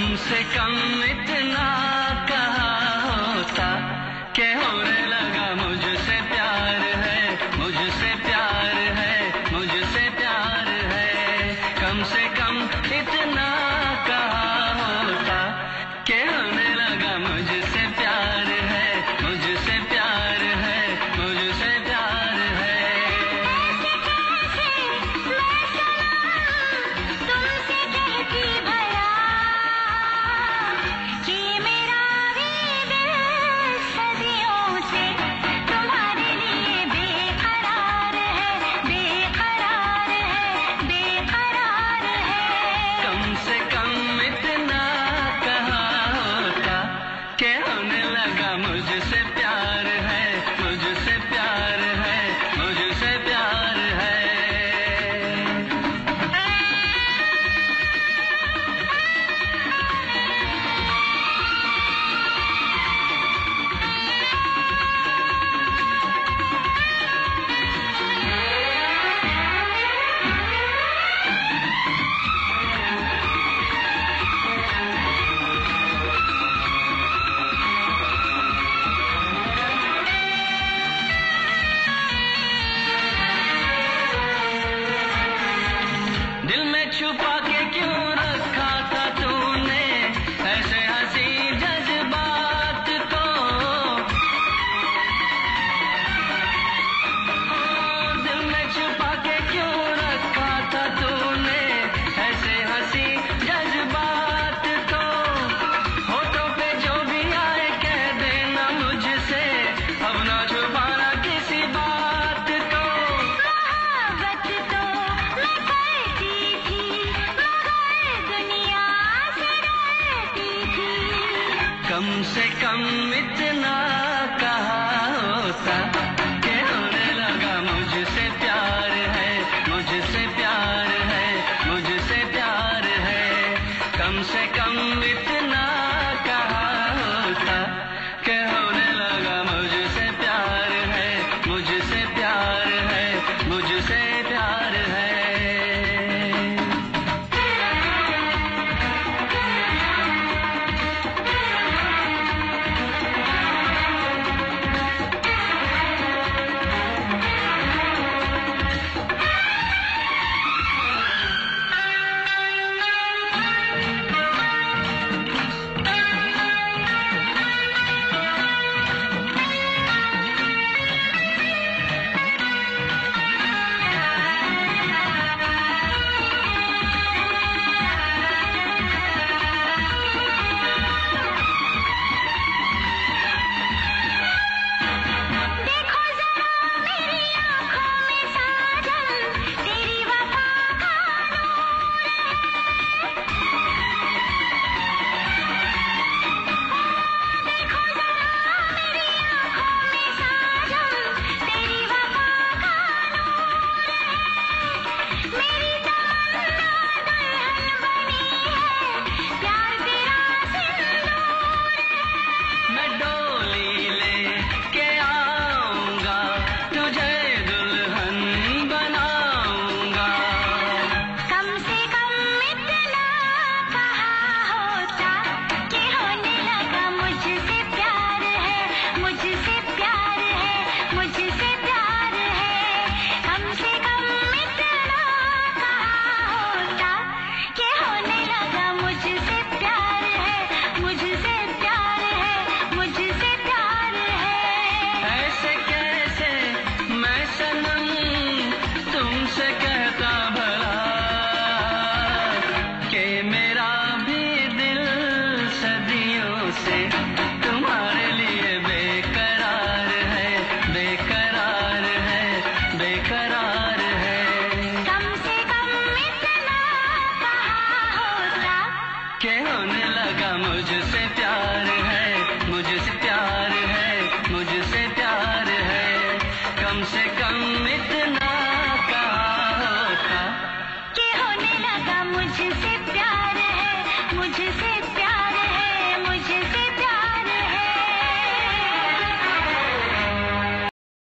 तुमसे कम इतना कहा दिल में छुपा कहा होता लगा मुझसे प्यार है, मुझसे प्यार है, मुझसे प्यार है। कम से कम इतना मुझसे प्यार है, मुझसे प्यार है, मुझसे प्यार है। कम से कम इतना कहा था। कि होने लगा मुझसे